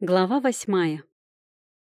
Глава восьмая.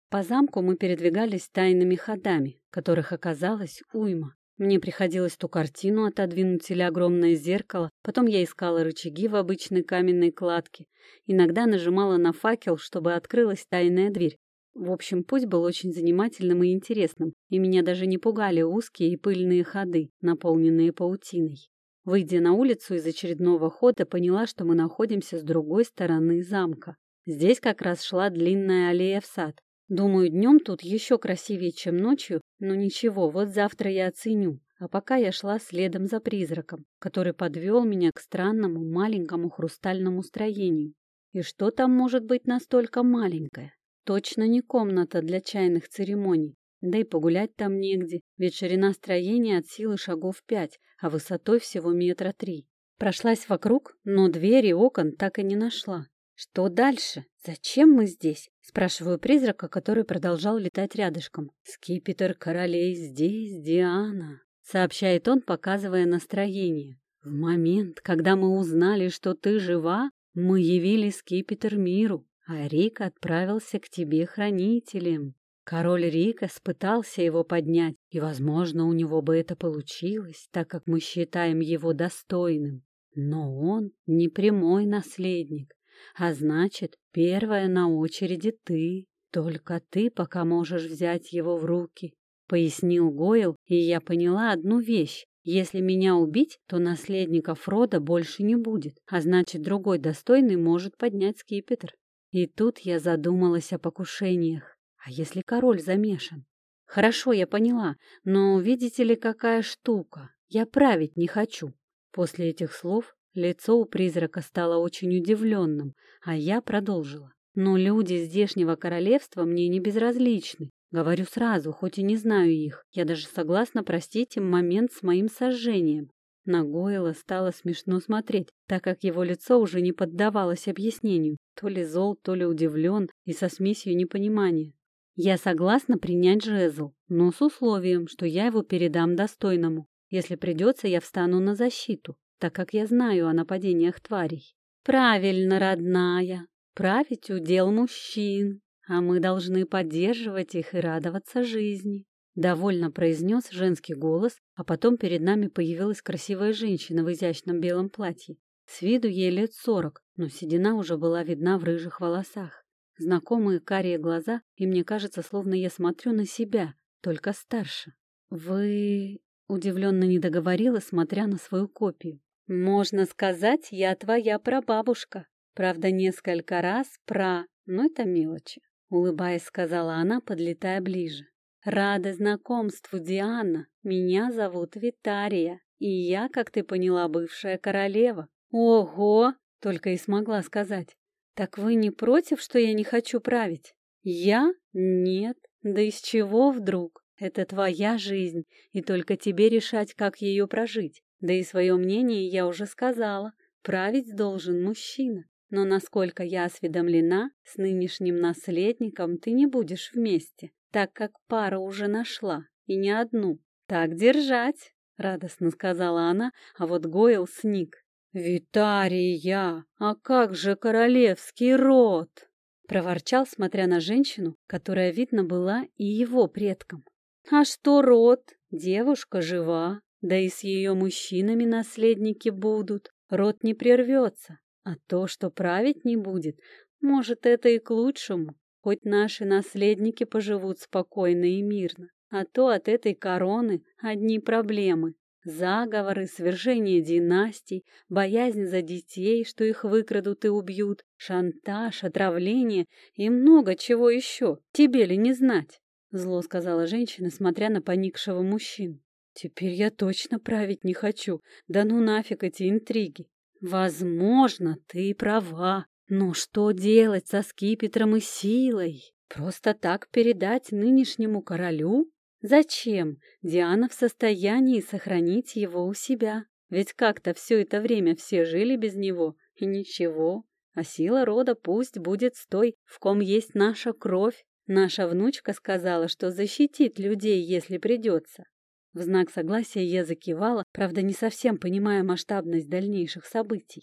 По замку мы передвигались тайными ходами, которых оказалось уйма. Мне приходилось ту картину отодвинуть или огромное зеркало, потом я искала рычаги в обычной каменной кладке, иногда нажимала на факел, чтобы открылась тайная дверь. В общем, путь был очень занимательным и интересным, и меня даже не пугали узкие и пыльные ходы, наполненные паутиной. Выйдя на улицу из очередного хода, поняла, что мы находимся с другой стороны замка. Здесь как раз шла длинная аллея в сад. Думаю, днем тут еще красивее, чем ночью, но ничего, вот завтра я оценю. А пока я шла следом за призраком, который подвел меня к странному маленькому хрустальному строению. И что там может быть настолько маленькое? Точно не комната для чайных церемоний. Да и погулять там негде, ведь ширина строения от силы шагов пять, а высотой всего метра три. Прошлась вокруг, но двери окон так и не нашла. «Что дальше? Зачем мы здесь?» — спрашиваю призрака, который продолжал летать рядышком. «Скипетр королей здесь, Диана», — сообщает он, показывая настроение. «В момент, когда мы узнали, что ты жива, мы явили скипетр миру, а Рик отправился к тебе хранителем. Король Рика пытался его поднять, и, возможно, у него бы это получилось, так как мы считаем его достойным. Но он не прямой наследник, а значит, первая на очереди ты. Только ты пока можешь взять его в руки, — пояснил Гойл, и я поняла одну вещь. Если меня убить, то наследника Фрода больше не будет, а значит, другой достойный может поднять скипетр. И тут я задумалась о покушениях. А если король замешан? Хорошо, я поняла, но видите ли, какая штука? Я править не хочу. После этих слов Лицо у призрака стало очень удивленным, а я продолжила. Но люди здешнего королевства мне не безразличны. Говорю сразу, хоть и не знаю их. Я даже согласна простить им момент с моим сожжением. На Гойла стало смешно смотреть, так как его лицо уже не поддавалось объяснению. То ли зол, то ли удивлен и со смесью непонимания. Я согласна принять жезл, но с условием, что я его передам достойному. Если придется, я встану на защиту так как я знаю о нападениях тварей. Правильно, родная, править удел мужчин, а мы должны поддерживать их и радоваться жизни. Довольно произнес женский голос, а потом перед нами появилась красивая женщина в изящном белом платье. С виду ей лет сорок, но седина уже была видна в рыжих волосах. Знакомые карие глаза, и мне кажется, словно я смотрю на себя, только старше. «Вы...» — удивленно не договорила, смотря на свою копию. Можно сказать, я твоя прабабушка. Правда, несколько раз пра, но это мелочи. Улыбаясь, сказала она, подлетая ближе. Рада знакомству, Диана. Меня зовут Витария, и я, как ты поняла, бывшая королева. Ого! Только и смогла сказать. Так вы не против, что я не хочу править? Я? Нет. Да из чего вдруг? Это твоя жизнь, и только тебе решать, как ее прожить. Да и свое мнение я уже сказала. Править должен мужчина. Но, насколько я осведомлена, с нынешним наследником ты не будешь вместе, так как пара уже нашла, и не одну. Так держать, — радостно сказала она, а вот Гойл сник. «Витария, а как же королевский род?» — проворчал, смотря на женщину, которая, видно, была и его предком. «А что род? Девушка жива, да и с ее мужчинами наследники будут, род не прервется. А то, что править не будет, может, это и к лучшему. Хоть наши наследники поживут спокойно и мирно. А то от этой короны одни проблемы. Заговоры, свержение династий, боязнь за детей, что их выкрадут и убьют, шантаж, отравление и много чего еще. Тебе ли не знать? Зло сказала женщина, смотря на поникшего мужчину. Теперь я точно править не хочу. Да ну нафиг эти интриги. Возможно, ты права. Но что делать со скипетром и силой? Просто так передать нынешнему королю? Зачем? Диана в состоянии сохранить его у себя. Ведь как-то все это время все жили без него, и ничего. А сила рода пусть будет с той, в ком есть наша кровь. Наша внучка сказала, что защитит людей, если придется. В знак согласия я закивала, правда, не совсем понимая масштабность дальнейших событий.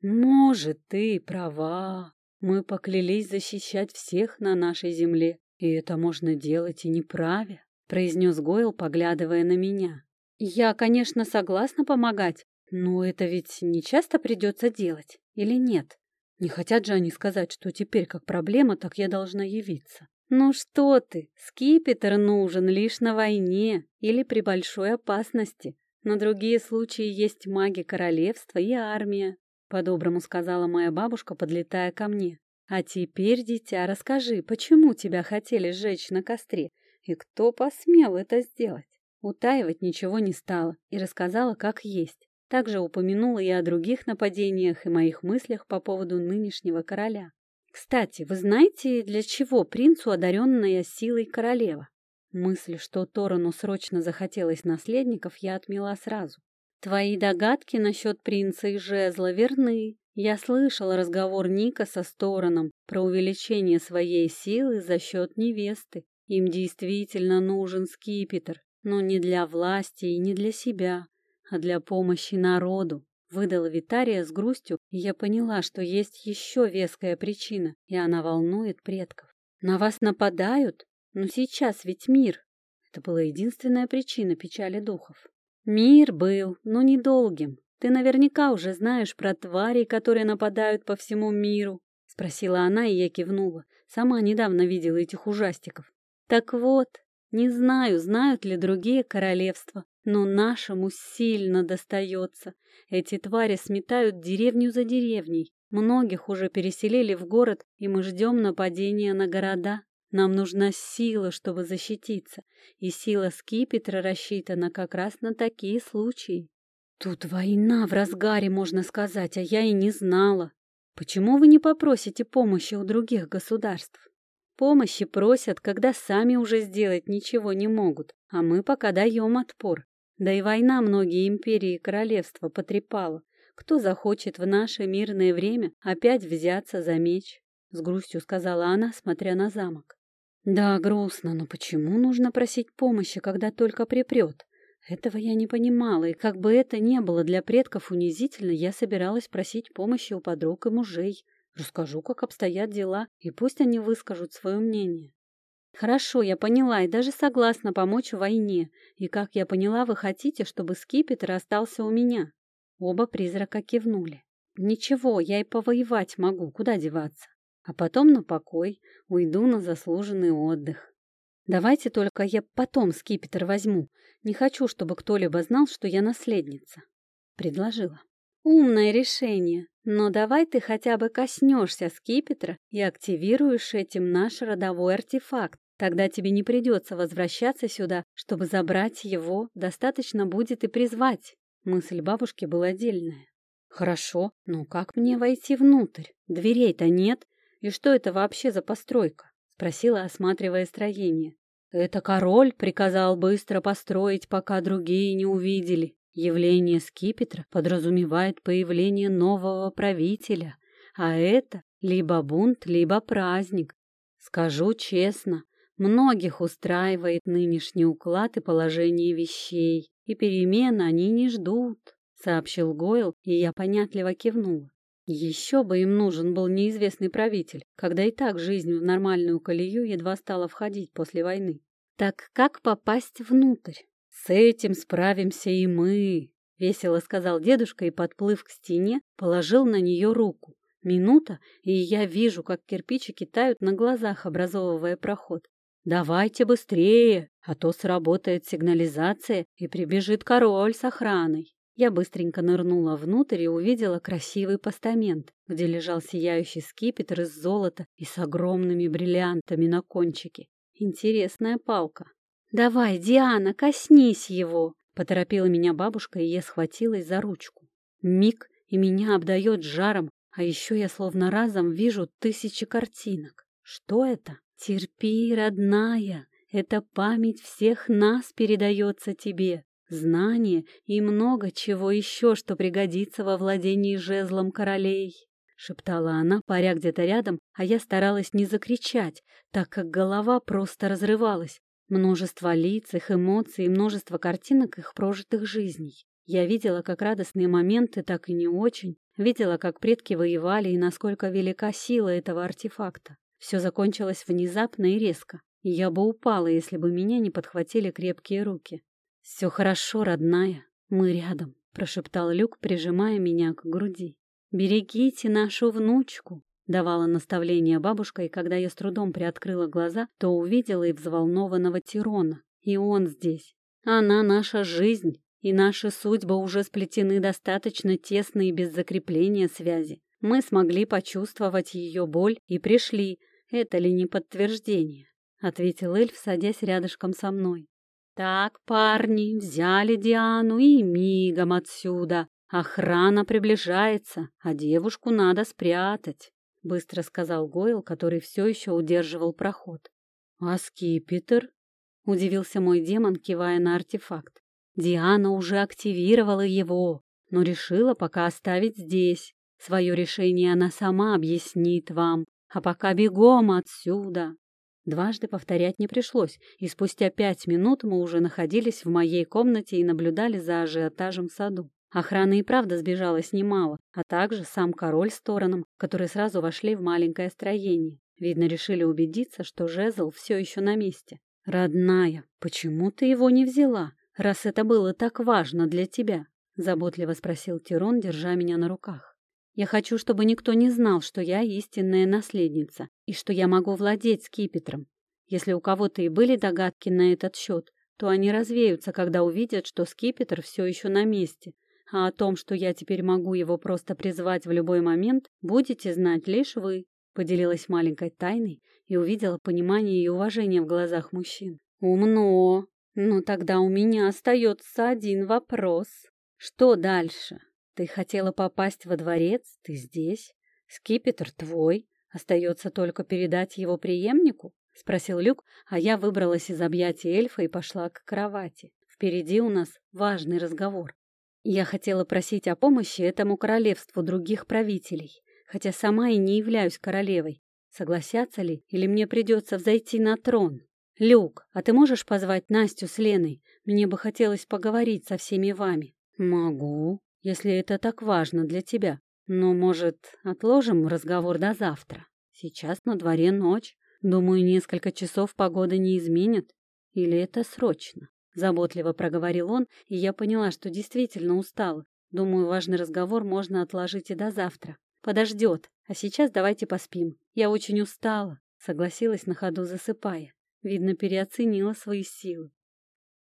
«Может, ты права», Мы поклялись защищать всех на нашей земле, и это можно делать и не правя», — произнес Гойл, поглядывая на меня. «Я, конечно, согласна помогать, но это ведь не часто придется делать, или нет? Не хотят же они сказать, что теперь как проблема, так я должна явиться. Ну что ты, скипетр нужен лишь на войне или при большой опасности. На другие случаи есть маги королевства и армия, по-доброму сказала моя бабушка, подлетая ко мне. А теперь, дитя, расскажи, почему тебя хотели сжечь на костре и кто посмел это сделать? Утаивать ничего не стала и рассказала, как есть. Также упомянула и о других нападениях и моих мыслях по поводу нынешнего короля. Кстати, вы знаете, для чего принцу одаренная силой королева? Мысль, что Торону срочно захотелось наследников, я отмела сразу. Твои догадки насчет принца и жезла верны. Я слышал разговор Ника со Стороном про увеличение своей силы за счет невесты. Им действительно нужен скипетр, но не для власти и не для себя, а для помощи народу. Выдала Витария с грустью, и я поняла, что есть еще веская причина, и она волнует предков. На вас нападают? Но сейчас ведь мир. Это была единственная причина печали духов. Мир был, но недолгим. Ты наверняка уже знаешь про тварей, которые нападают по всему миру. Спросила она, и я кивнула. Сама недавно видела этих ужастиков. Так вот, не знаю, знают ли другие королевства, но нашему сильно достается. Эти твари сметают деревню за деревней. Многих уже переселили в город, и мы ждем нападения на города. Нам нужна сила, чтобы защититься, и сила скипетра рассчитана как раз на такие случаи. Тут война в разгаре, можно сказать, а я и не знала. Почему вы не попросите помощи у других государств? Помощи просят, когда сами уже сделать ничего не могут, а мы пока даем отпор. Да и война многие империи и королевства потрепала. Кто захочет в наше мирное время опять взяться за меч? С грустью сказала она, смотря на замок. Да, грустно, но почему нужно просить помощи, когда только припрет? Этого я не понимала, и как бы это ни было для предков унизительно, я собиралась просить помощи у подруг и мужей. Расскажу, как обстоят дела, и пусть они выскажут свое мнение. Хорошо, я поняла и даже согласна помочь в войне. И как я поняла, вы хотите, чтобы скипетр остался у меня? Оба призрака кивнули. Ничего, я и повоевать могу, куда деваться. А потом на покой, уйду на заслуженный отдых. Давайте только я потом скипетр возьму. Не хочу, чтобы кто-либо знал, что я наследница. Предложила. Умное решение, но давай ты хотя бы коснешься скипетра и активируешь этим наш родовой артефакт. Тогда тебе не придется возвращаться сюда, чтобы забрать его, достаточно будет и призвать. Мысль бабушки была отдельная. Хорошо, но как мне войти внутрь? Дверей-то нет. И что это вообще за постройка? Спросила, осматривая строение. Это король приказал быстро построить, пока другие не увидели. Явление скипетра подразумевает появление нового правителя, а это либо бунт, либо праздник. Скажу честно, Многих устраивает нынешний уклад и положение вещей, и перемен они не ждут, сообщил Гойл, и я понятливо кивнула. Еще бы им нужен был неизвестный правитель, когда и так жизнь в нормальную колею едва стала входить после войны. Так как попасть внутрь? С этим справимся и мы, весело сказал дедушка и, подплыв к стене, положил на нее руку. Минута, и я вижу, как кирпичики тают на глазах, образовывая проход. «Давайте быстрее, а то сработает сигнализация и прибежит король с охраной». Я быстренько нырнула внутрь и увидела красивый постамент, где лежал сияющий скипетр из золота и с огромными бриллиантами на кончике. Интересная палка. «Давай, Диана, коснись его!» — поторопила меня бабушка, и я схватилась за ручку. Миг, и меня обдает жаром, а еще я словно разом вижу тысячи картинок. Что это? Терпи, родная, эта память всех нас передается тебе. Знание и много чего еще, что пригодится во владении жезлом королей. Шептала она, паря где-то рядом, а я старалась не закричать, так как голова просто разрывалась. Множество лиц, их эмоций множество картинок их прожитых жизней. Я видела как радостные моменты, так и не очень. видела, как предки воевали и насколько велика сила этого артефакта. Все закончилось внезапно и резко, я бы упала, если бы меня не подхватили крепкие руки. «Все хорошо, родная, мы рядом», — прошептал Люк, прижимая меня к груди. «Берегите нашу внучку», — давала наставление бабушка, и когда я с трудом приоткрыла глаза, то увидела и взволнованного Тирона. И он здесь. Она наша жизнь, и наши судьбы уже сплетены достаточно тесно и без закрепления связи. Мы смогли почувствовать ее боль и пришли. Это ли не подтверждение? Ответил эльф, садясь рядышком со мной. Так, парни, взяли Диану и мигом отсюда. Охрана приближается, а девушку надо спрятать, быстро сказал Гойл, который все еще удерживал проход. А скипетр? Удивился мой демон, кивая на артефакт. Диана уже активировала его, но решила пока оставить здесь. Свое решение она сама объяснит вам, а пока бегом отсюда. Дважды повторять не пришлось, и спустя пять минут мы уже находились в моей комнате и наблюдали за ажиотажем в саду. Охраны и правда сбежалось немало, а также сам король с Тороном, которые сразу вошли в маленькое строение. Видно, решили убедиться, что жезл все еще на месте. «Родная, почему ты его не взяла?» раз это было так важно для тебя?» — заботливо спросил Тирон, держа меня на руках. «Я хочу, чтобы никто не знал, что я истинная наследница и что я могу владеть скипетром. Если у кого-то и были догадки на этот счет, то они развеются, когда увидят, что скипетр все еще на месте, а о том, что я теперь могу его просто призвать в любой момент, будете знать лишь вы», — поделилась маленькой тайной и увидела понимание и уважение в глазах мужчин. «Умно!» Ну тогда у меня остается один вопрос. Что дальше? Ты хотела попасть во дворец, ты здесь. Скипетр твой. Остается только передать его преемнику? Спросил Люк, а я выбралась из объятий эльфа и пошла к кровати. Впереди у нас важный разговор. Я хотела просить о помощи этому королевству других правителей, хотя сама и не являюсь королевой. Согласятся ли, или мне придется взойти на трон? «Люк, а ты можешь позвать Настю с Леной? Мне бы хотелось поговорить со всеми вами». «Могу, если это так важно для тебя. Но, может, отложим разговор до завтра? Сейчас на дворе ночь. Думаю, несколько часов погода не изменит. Или это срочно?» Заботливо проговорил он, и я поняла, что действительно устала. Думаю, важный разговор можно отложить и до завтра. Подождет. А сейчас давайте поспим. Я очень устала, согласилась на ходу, засыпая. Видно, переоценила свои силы.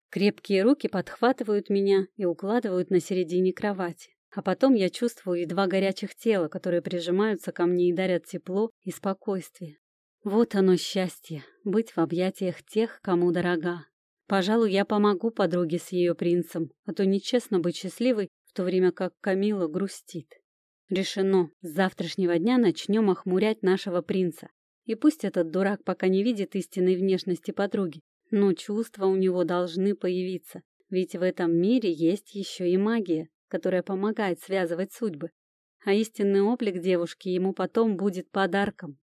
Крепкие руки подхватывают меня и укладывают на середине кровати. А потом я чувствую два горячих тела, которые прижимаются ко мне и дарят тепло и спокойствие. Вот оно счастье — быть в объятиях тех, кому дорога. Пожалуй, я помогу подруге с ее принцем, а то нечестно быть счастливой, в то время как Камила грустит. Решено, с завтрашнего дня начнем охмурять нашего принца, и пусть этот дурак пока не видит истинной внешности подруги, но чувства у него должны появиться, ведь в этом мире есть еще и магия, которая помогает связывать судьбы. А истинный облик девушки ему потом будет подарком.